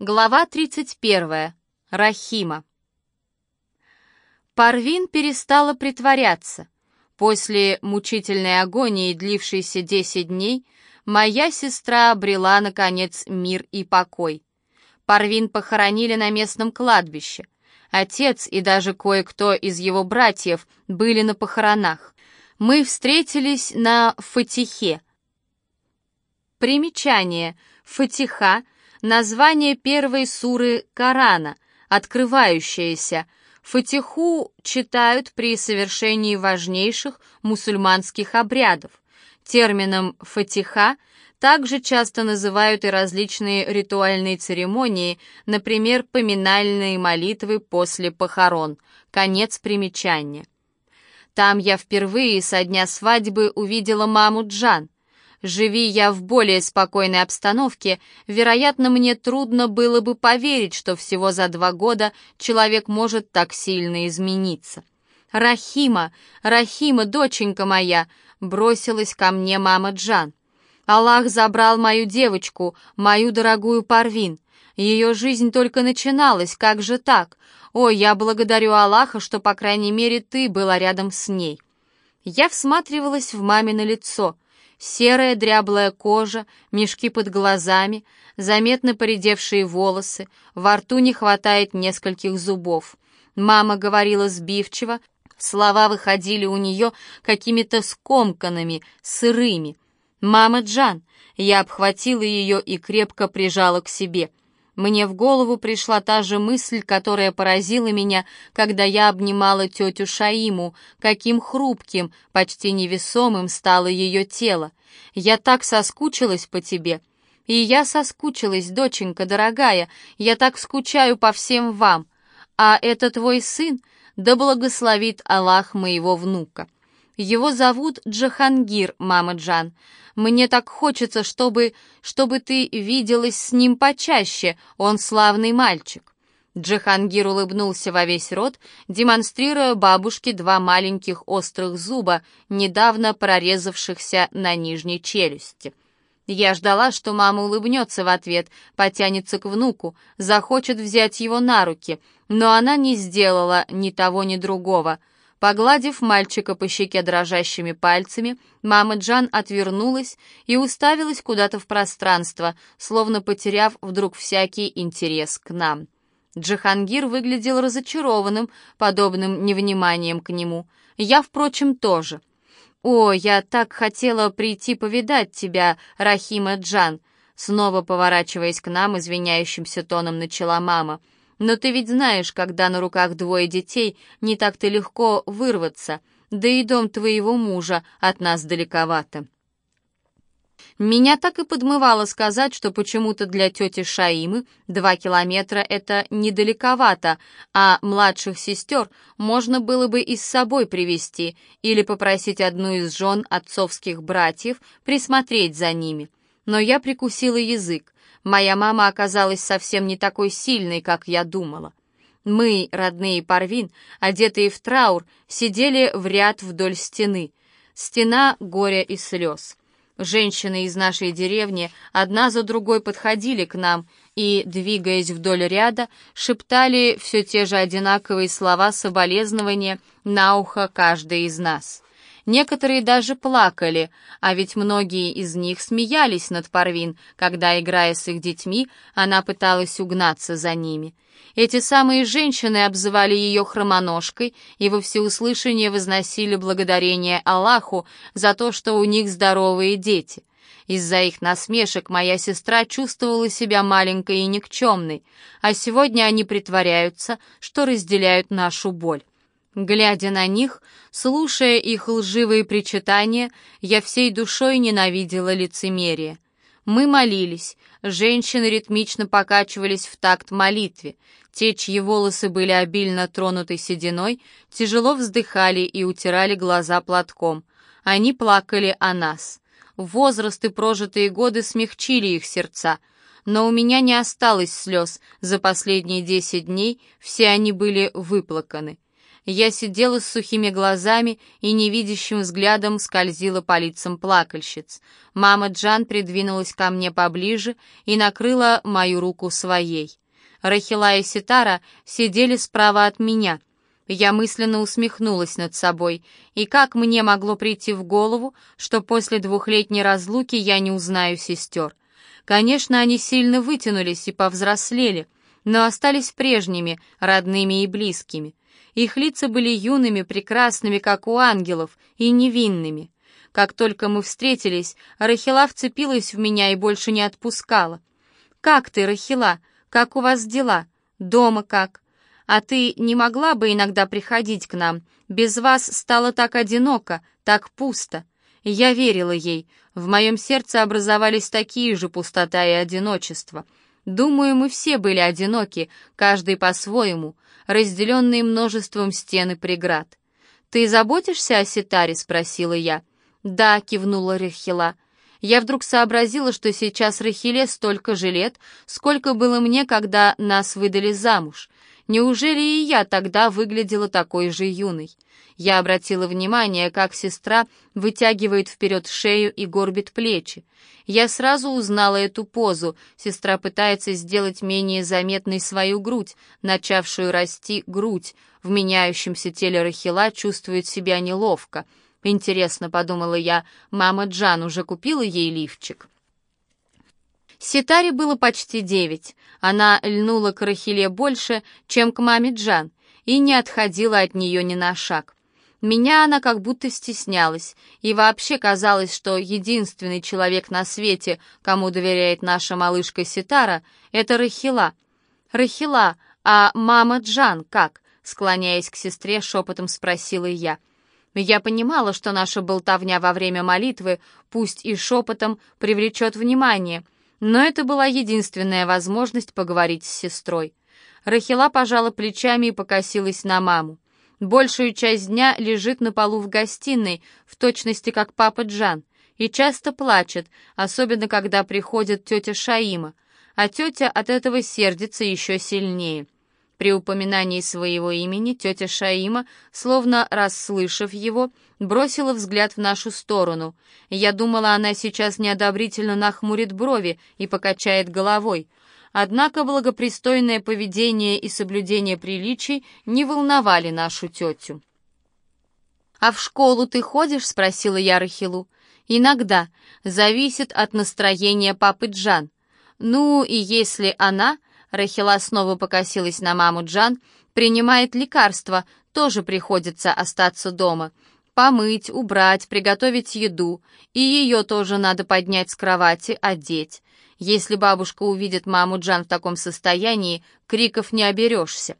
Глава 31. Рахима. Парвин перестала притворяться. После мучительной агонии, длившейся 10 дней, моя сестра обрела, наконец, мир и покой. Парвин похоронили на местном кладбище. Отец и даже кое-кто из его братьев были на похоронах. Мы встретились на Фатихе. Примечание. Фатиха — название первой суры Корана, открывающаяся. Фатиху читают при совершении важнейших мусульманских обрядов. Термином «фатиха» также часто называют и различные ритуальные церемонии, например, поминальные молитвы после похорон. Конец примечания. Там я впервые со дня свадьбы увидела маму Джан. Живи я в более спокойной обстановке, вероятно, мне трудно было бы поверить, что всего за два года человек может так сильно измениться. «Рахима, Рахима, доченька моя!» — бросилась ко мне мама Джан. «Аллах забрал мою девочку, мою дорогую Парвин. Ее жизнь только начиналась, как же так? О, я благодарю Аллаха, что, по крайней мере, ты была рядом с ней». Я всматривалась в мамино лицо — Серая дряблая кожа, мешки под глазами, заметно поредевшие волосы, во рту не хватает нескольких зубов. Мама говорила сбивчиво, слова выходили у нее какими-то скомканными, сырыми. «Мама Джан!» Я обхватила ее и крепко прижала к себе — мне в голову пришла та же мысль, которая поразила меня, когда я обнимала тетю Шаиму, каким хрупким, почти невесомым стало ее тело. Я так соскучилась по тебе. И я соскучилась, доченька дорогая, я так скучаю по всем вам. А это твой сын, да благословит Аллах моего внука. Его зовут Джахангир, мама Джан. Мне так хочется, чтобы... чтобы ты виделась с ним почаще, он славный мальчик». Джахангир улыбнулся во весь рот, демонстрируя бабушке два маленьких острых зуба, недавно прорезавшихся на нижней челюсти. Я ждала, что мама улыбнется в ответ, потянется к внуку, захочет взять его на руки, но она не сделала ни того, ни другого — Погладив мальчика по щеке дрожащими пальцами, мама Джан отвернулась и уставилась куда-то в пространство, словно потеряв вдруг всякий интерес к нам. Джахангир выглядел разочарованным подобным невниманием к нему. Я, впрочем, тоже. «О, я так хотела прийти повидать тебя, Рахима Джан», снова поворачиваясь к нам, извиняющимся тоном начала мама — но ты ведь знаешь, когда на руках двое детей, не так-то легко вырваться, да и дом твоего мужа от нас далековато. Меня так и подмывало сказать, что почему-то для тети Шаимы два километра — это недалековато, а младших сестер можно было бы и с собой привести или попросить одну из жен отцовских братьев присмотреть за ними. Но я прикусила язык. Моя мама оказалась совсем не такой сильной, как я думала. Мы, родные Парвин, одетые в траур, сидели в ряд вдоль стены. Стена горя и слез. Женщины из нашей деревни одна за другой подходили к нам и, двигаясь вдоль ряда, шептали все те же одинаковые слова соболезнования на ухо каждой из нас. Некоторые даже плакали, а ведь многие из них смеялись над Парвин, когда, играя с их детьми, она пыталась угнаться за ними. Эти самые женщины обзывали ее хромоножкой и во всеуслышание возносили благодарение Аллаху за то, что у них здоровые дети. Из-за их насмешек моя сестра чувствовала себя маленькой и никчемной, а сегодня они притворяются, что разделяют нашу боль. Глядя на них, слушая их лживые причитания, я всей душой ненавидела лицемерие. Мы молились, женщины ритмично покачивались в такт молитве, те, чьи волосы были обильно тронуты сединой, тяжело вздыхали и утирали глаза платком. Они плакали о нас. Возраст и прожитые годы смягчили их сердца, но у меня не осталось слез, за последние десять дней все они были выплаканы. Я сидела с сухими глазами и невидящим взглядом скользила по лицам плакальщиц. Мама Джан придвинулась ко мне поближе и накрыла мою руку своей. Рахила и Ситара сидели справа от меня. Я мысленно усмехнулась над собой, и как мне могло прийти в голову, что после двухлетней разлуки я не узнаю сестер. Конечно, они сильно вытянулись и повзрослели, но остались прежними, родными и близкими. Их лица были юными, прекрасными, как у ангелов, и невинными. Как только мы встретились, Рахила вцепилась в меня и больше не отпускала. «Как ты, Рахила? Как у вас дела? Дома как? А ты не могла бы иногда приходить к нам? Без вас стало так одиноко, так пусто». Я верила ей. В моем сердце образовались такие же пустота и одиночество. Думаю, мы все были одиноки, каждый по-своему, разделенные множеством стен и преград. «Ты заботишься о Ситаре?» — спросила я. «Да», — кивнула Рахила. Я вдруг сообразила, что сейчас Рахиле столько же лет, сколько было мне, когда нас выдали замуж. Неужели и я тогда выглядела такой же юной? Я обратила внимание, как сестра вытягивает вперед шею и горбит плечи. Я сразу узнала эту позу. Сестра пытается сделать менее заметной свою грудь, начавшую расти грудь. В меняющемся теле Рахила чувствует себя неловко. Интересно, подумала я, мама Джан уже купила ей лифчик? Ситаре было почти девять. Она льнула к Рахиле больше, чем к маме Джан, и не отходила от нее ни на шаг. Меня она как будто стеснялась, и вообще казалось, что единственный человек на свете, кому доверяет наша малышка Ситара, это Рахила. «Рахила, а мама Джан как?» Склоняясь к сестре, шепотом спросила я. Я понимала, что наша болтовня во время молитвы, пусть и шепотом, привлечет внимание, но это была единственная возможность поговорить с сестрой. Рахила пожала плечами и покосилась на маму. Большую часть дня лежит на полу в гостиной, в точности как папа Джан, и часто плачет, особенно когда приходит тетя Шаима, а тетя от этого сердится еще сильнее. При упоминании своего имени тетя Шаима, словно расслышав его, бросила взгляд в нашу сторону. Я думала, она сейчас неодобрительно нахмурит брови и покачает головой — Однако благопристойное поведение и соблюдение приличий не волновали нашу тетю. «А в школу ты ходишь?» — спросила я Рахилу. «Иногда. Зависит от настроения папы Джан. Ну, и если она...» — Рахила снова покосилась на маму Джан. «Принимает лекарства, тоже приходится остаться дома. Помыть, убрать, приготовить еду. И ее тоже надо поднять с кровати, одеть. Если бабушка увидит маму Джан в таком состоянии, криков не оберешься.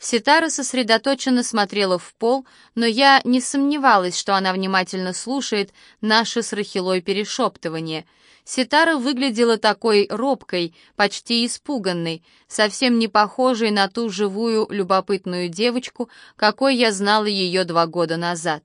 Ситара сосредоточенно смотрела в пол, но я не сомневалась, что она внимательно слушает наше с Рахилой перешептывание. Ситара выглядела такой робкой, почти испуганной, совсем не похожей на ту живую, любопытную девочку, какой я знала ее два года назад.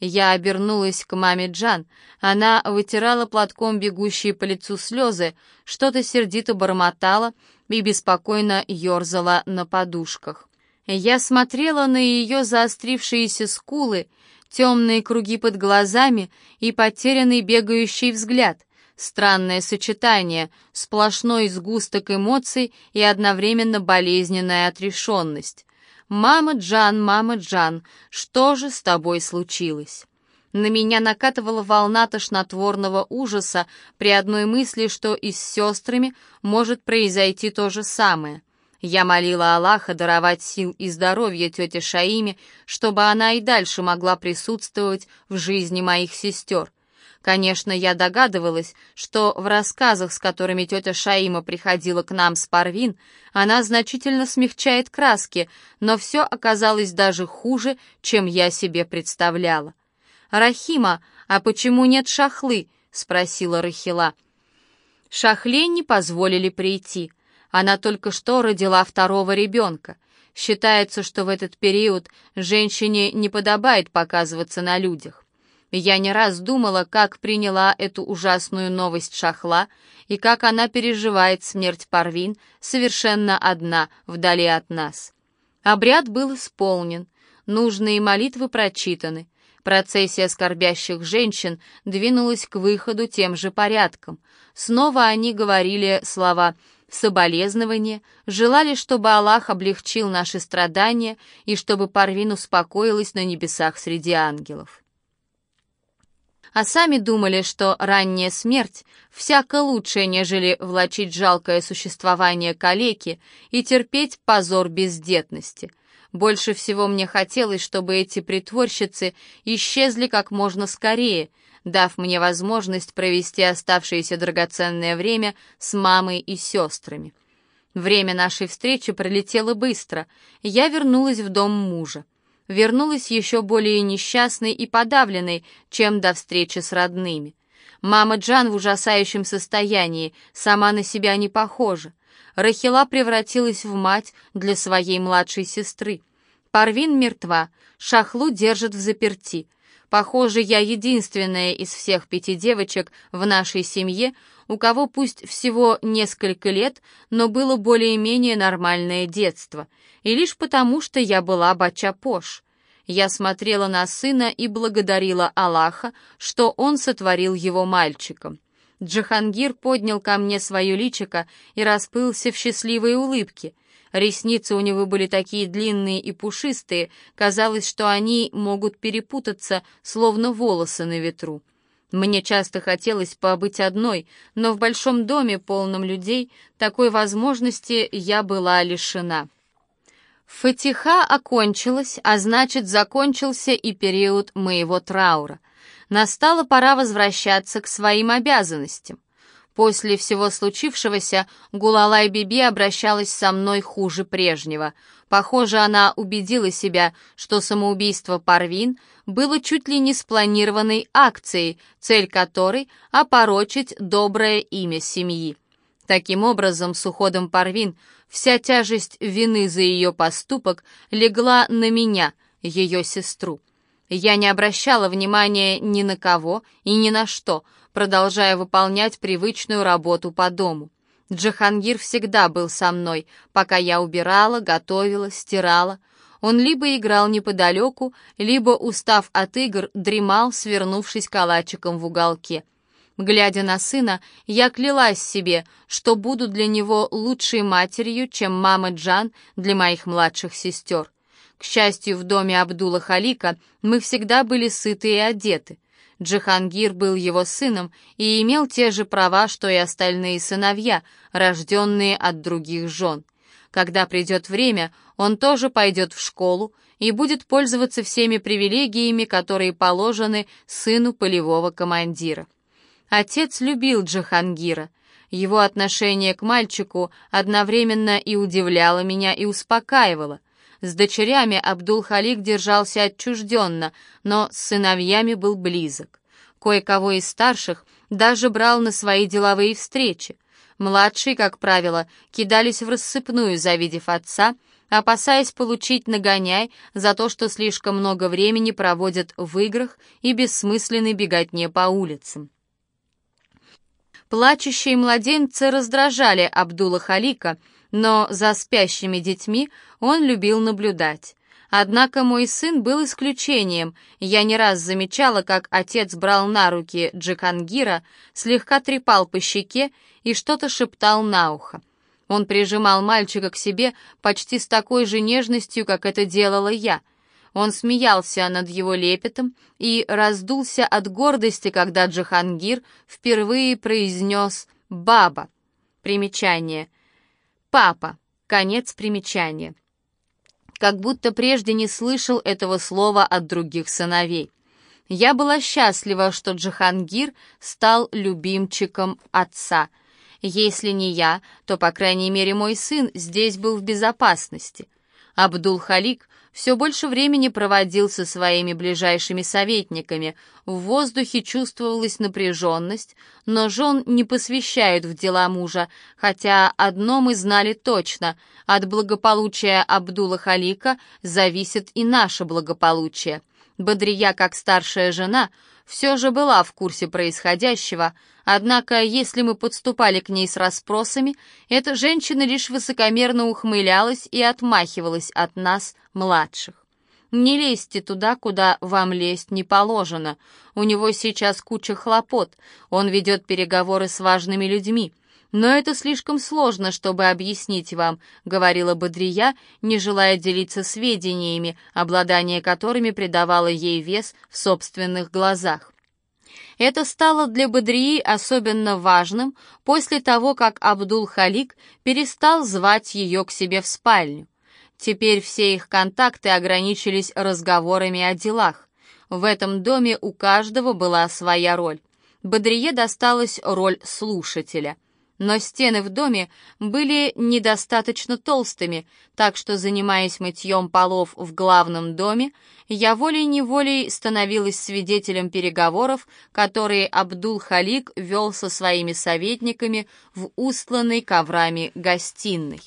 Я обернулась к маме Джан. Она вытирала платком бегущие по лицу слезы, что-то сердито бормотала и беспокойно ерзала на подушках. Я смотрела на ее заострившиеся скулы, темные круги под глазами и потерянный бегающий взгляд. Странное сочетание, сплошной сгусток эмоций и одновременно болезненная отрешенность. «Мама Джан, мама Джан, что же с тобой случилось?» На меня накатывала волна тошнотворного ужаса при одной мысли, что и с сестрами может произойти то же самое. Я молила Аллаха даровать сил и здоровье тете Шаиме, чтобы она и дальше могла присутствовать в жизни моих сестер. Конечно, я догадывалась, что в рассказах, с которыми тетя Шаима приходила к нам с Парвин, она значительно смягчает краски, но все оказалось даже хуже, чем я себе представляла. «Рахима, а почему нет шахлы?» — спросила Рахила. Шахле не позволили прийти. Она только что родила второго ребенка. Считается, что в этот период женщине не подобает показываться на людях. Я не раз думала, как приняла эту ужасную новость Шахла и как она переживает смерть Парвин совершенно одна, вдали от нас. Обряд был исполнен, нужные молитвы прочитаны. Процессия скорбящих женщин двинулась к выходу тем же порядком. Снова они говорили слова соболезнования, желали, чтобы Аллах облегчил наши страдания и чтобы Парвин успокоилась на небесах среди ангелов. А сами думали, что ранняя смерть всяко лучше, нежели влачить жалкое существование калеки и терпеть позор бездетности. Больше всего мне хотелось, чтобы эти притворщицы исчезли как можно скорее, дав мне возможность провести оставшееся драгоценное время с мамой и сестрами. Время нашей встречи пролетело быстро. Я вернулась в дом мужа. Вернулась еще более несчастной и подавленной, чем до встречи с родными. Мама Джан в ужасающем состоянии, сама на себя не похожа. Рахила превратилась в мать для своей младшей сестры. Парвин мертва, Шахлу держат в заперти — Похоже, я единственная из всех пяти девочек в нашей семье, у кого пусть всего несколько лет, но было более-менее нормальное детство. И лишь потому, что я была бача-пош. Я смотрела на сына и благодарила Аллаха, что он сотворил его мальчиком. Джахангир поднял ко мне свое личико и расплылся в счастливой улыбке. Ресницы у него были такие длинные и пушистые, казалось, что они могут перепутаться, словно волосы на ветру. Мне часто хотелось побыть одной, но в большом доме, полном людей, такой возможности я была лишена. Фатиха окончилась, а значит, закончился и период моего траура. Настала пора возвращаться к своим обязанностям. После всего случившегося Гулалай Биби обращалась со мной хуже прежнего. Похоже, она убедила себя, что самоубийство Парвин было чуть ли не спланированной акцией, цель которой — опорочить доброе имя семьи. Таким образом, с уходом Парвин вся тяжесть вины за ее поступок легла на меня, ее сестру. Я не обращала внимания ни на кого и ни на что — продолжая выполнять привычную работу по дому. Джахангир всегда был со мной, пока я убирала, готовила, стирала. Он либо играл неподалеку, либо, устав от игр, дремал, свернувшись калачиком в уголке. Глядя на сына, я клялась себе, что буду для него лучшей матерью, чем мама Джан для моих младших сестер. К счастью, в доме Абдула Халика мы всегда были сыты и одеты — Джихангир был его сыном и имел те же права, что и остальные сыновья, рожденные от других жен. Когда придет время, он тоже пойдет в школу и будет пользоваться всеми привилегиями, которые положены сыну полевого командира. Отец любил Джахангира. Его отношение к мальчику одновременно и удивляло меня, и успокаивало — с дочерями Абдул-Халик держался отчужденно, но с сыновьями был близок. Кое-кого из старших даже брал на свои деловые встречи. Младшие, как правило, кидались в рассыпную, завидев отца, опасаясь получить нагоняй за то, что слишком много времени проводят в играх и бессмысленной беготне по улицам. Плачущие младенцы раздражали Абдула Халика, но за спящими детьми он любил наблюдать. Однако мой сын был исключением. Я не раз замечала, как отец брал на руки Джихангира, слегка трепал по щеке и что-то шептал на ухо. Он прижимал мальчика к себе почти с такой же нежностью, как это делала я. Он смеялся над его лепетом и раздулся от гордости, когда Джихангир впервые произнес «баба». Примечание — Папа. Конец примечания. Как будто прежде не слышал этого слова от других сыновей. Я была счастлива, что Джахангир стал любимчиком отца. Если не я, то, по крайней мере, мой сын здесь был в безопасности. Абдул-Халик все больше времени проводил со своими ближайшими советниками. В воздухе чувствовалась напряженность, но жен не посвящают в дела мужа, хотя одно мы знали точно — от благополучия Абдула Халика зависит и наше благополучие. Бодрия, как старшая жена, все же была в курсе происходящего, однако если мы подступали к ней с расспросами, эта женщина лишь высокомерно ухмылялась и отмахивалась от нас, младших. Не лезьте туда, куда вам лезть не положено. У него сейчас куча хлопот, он ведет переговоры с важными людьми. «Но это слишком сложно, чтобы объяснить вам», — говорила Бодрия, не желая делиться сведениями, обладание которыми придавало ей вес в собственных глазах. Это стало для Бодрии особенно важным после того, как Абдул-Халик перестал звать ее к себе в спальню. Теперь все их контакты ограничились разговорами о делах. В этом доме у каждого была своя роль. Бодрие досталась роль слушателя — но стены в доме были недостаточно толстыми, так что, занимаясь мытьем полов в главном доме, я волей-неволей становилась свидетелем переговоров, которые Абдул-Халик вел со своими советниками в устланной коврами гостиной.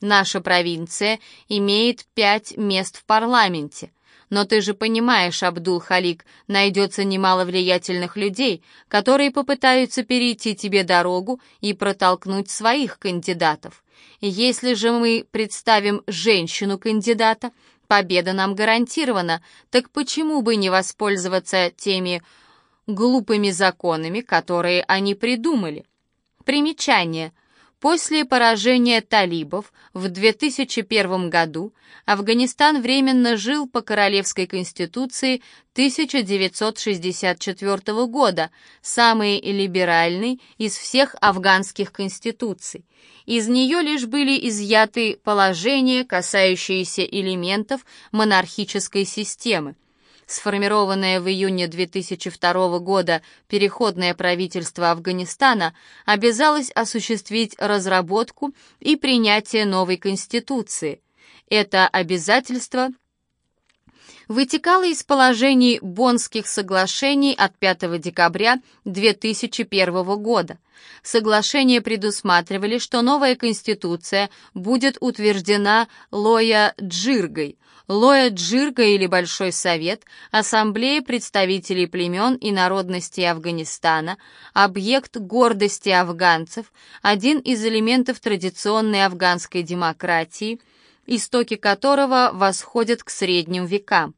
Наша провинция имеет пять мест в парламенте. Но ты же понимаешь, Абдул-Халик, найдется немало влиятельных людей, которые попытаются перейти тебе дорогу и протолкнуть своих кандидатов. Если же мы представим женщину-кандидата, победа нам гарантирована, так почему бы не воспользоваться теми глупыми законами, которые они придумали? Примечание – После поражения талибов в 2001 году Афганистан временно жил по Королевской конституции 1964 года, самой либеральной из всех афганских конституций. Из нее лишь были изъяты положения, касающиеся элементов монархической системы. Сформированное в июне 2002 года переходное правительство Афганистана обязалось осуществить разработку и принятие новой конституции. Это обязательство вытекало из положений Боннских соглашений от 5 декабря 2001 года. Соглашения предусматривали, что новая конституция будет утверждена Лоя Джиргой – Лоя Джирга или Большой Совет, Ассамблея представителей племен и народностей Афганистана, объект гордости афганцев, один из элементов традиционной афганской демократии, истоки которого восходят к средним векам.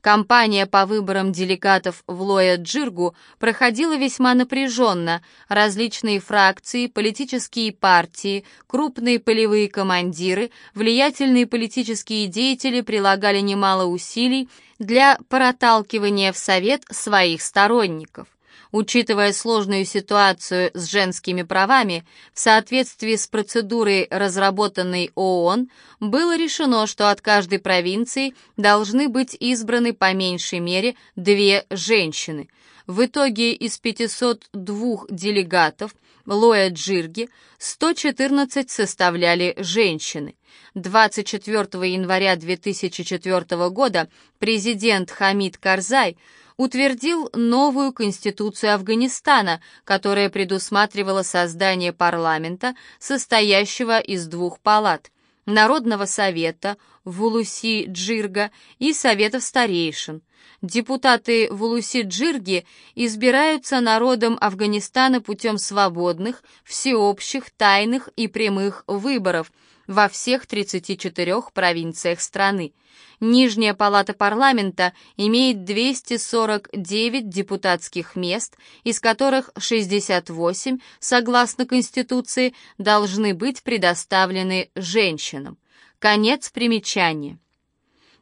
Кампания по выборам делегатов в Лоя-Джиргу проходила весьма напряженно. Различные фракции, политические партии, крупные полевые командиры, влиятельные политические деятели прилагали немало усилий для проталкивания в Совет своих сторонников. Учитывая сложную ситуацию с женскими правами, в соответствии с процедурой, разработанной ООН, было решено, что от каждой провинции должны быть избраны по меньшей мере две женщины. В итоге из 502 делегатов Лоя Джирги 114 составляли женщины. 24 января 2004 года президент Хамид Карзай – утвердил новую конституцию Афганистана, которая предусматривала создание парламента, состоящего из двух палат – Народного совета, Вулуси-Джирга и Советов старейшин. Депутаты Вулуси-Джирги избираются народом Афганистана путем свободных, всеобщих, тайных и прямых выборов – во всех 34 провинциях страны. Нижняя палата парламента имеет 249 депутатских мест, из которых 68, согласно Конституции, должны быть предоставлены женщинам. Конец примечания.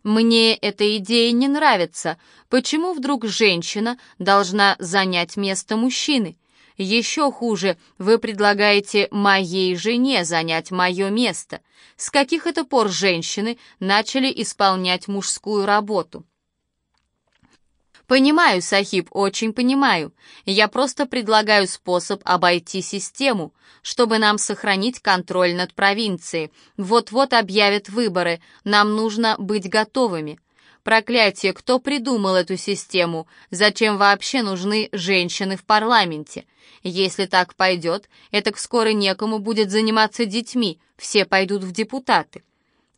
Мне эта идея не нравится. Почему вдруг женщина должна занять место мужчины? Еще хуже, вы предлагаете моей жене занять мое место. С каких это пор женщины начали исполнять мужскую работу? Понимаю, Сахиб, очень понимаю. Я просто предлагаю способ обойти систему, чтобы нам сохранить контроль над провинцией. Вот-вот объявят выборы, нам нужно быть готовыми. Проклятие, кто придумал эту систему? Зачем вообще нужны женщины в парламенте? Если так пойдет, это скоро некому будет заниматься детьми, все пойдут в депутаты.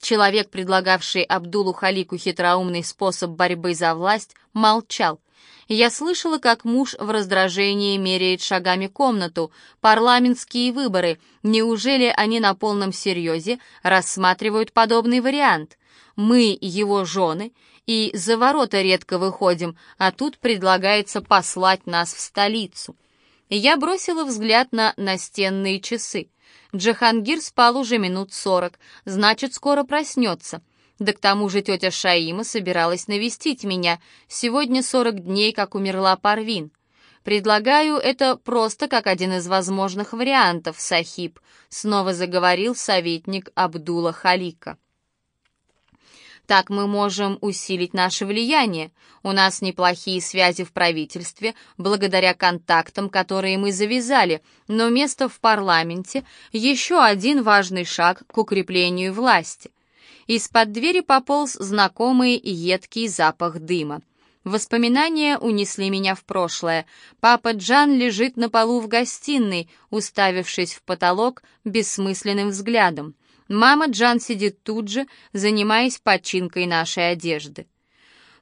Человек, предлагавший Абдулу Халику хитроумный способ борьбы за власть, молчал. Я слышала, как муж в раздражении меряет шагами комнату. Парламентские выборы. Неужели они на полном серьезе рассматривают подобный вариант? Мы его жены, и за ворота редко выходим, а тут предлагается послать нас в столицу. Я бросила взгляд на настенные часы. Джахангир спал уже минут сорок, значит, скоро проснется. Да к тому же тетя Шаима собиралась навестить меня. Сегодня сорок дней, как умерла Парвин. Предлагаю это просто как один из возможных вариантов, Сахиб, снова заговорил советник Абдула Халика. Так мы можем усилить наше влияние. У нас неплохие связи в правительстве, благодаря контактам, которые мы завязали, но место в парламенте — еще один важный шаг к укреплению власти. Из-под двери пополз знакомый едкий запах дыма. Воспоминания унесли меня в прошлое. Папа Джан лежит на полу в гостиной, уставившись в потолок бессмысленным взглядом. Мама Джан сидит тут же, занимаясь починкой нашей одежды.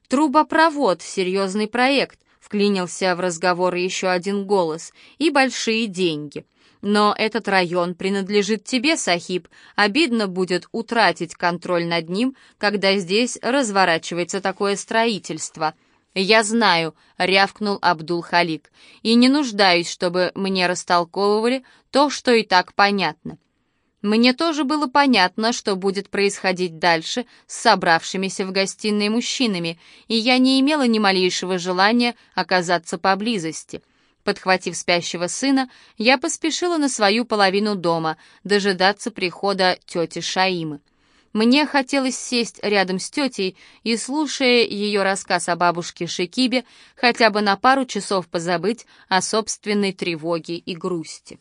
«Трубопровод — серьезный проект», — вклинился в разговор еще один голос, «и большие деньги». Но этот район принадлежит тебе, Сахиб. Обидно будет утратить контроль над ним, когда здесь разворачивается такое строительство. Я знаю, рявкнул Абдул-Халик, и не нуждаюсь, чтобы мне растолковывали то, что и так понятно. Мне тоже было понятно, что будет происходить дальше с собравшимися в гостиной мужчинами, и я не имела ни малейшего желания оказаться поблизости. Подхватив спящего сына, я поспешила на свою половину дома, дожидаться прихода тети Шаимы. Мне хотелось сесть рядом с тетей и, слушая ее рассказ о бабушке Шикибе, хотя бы на пару часов позабыть о собственной тревоге и грусти.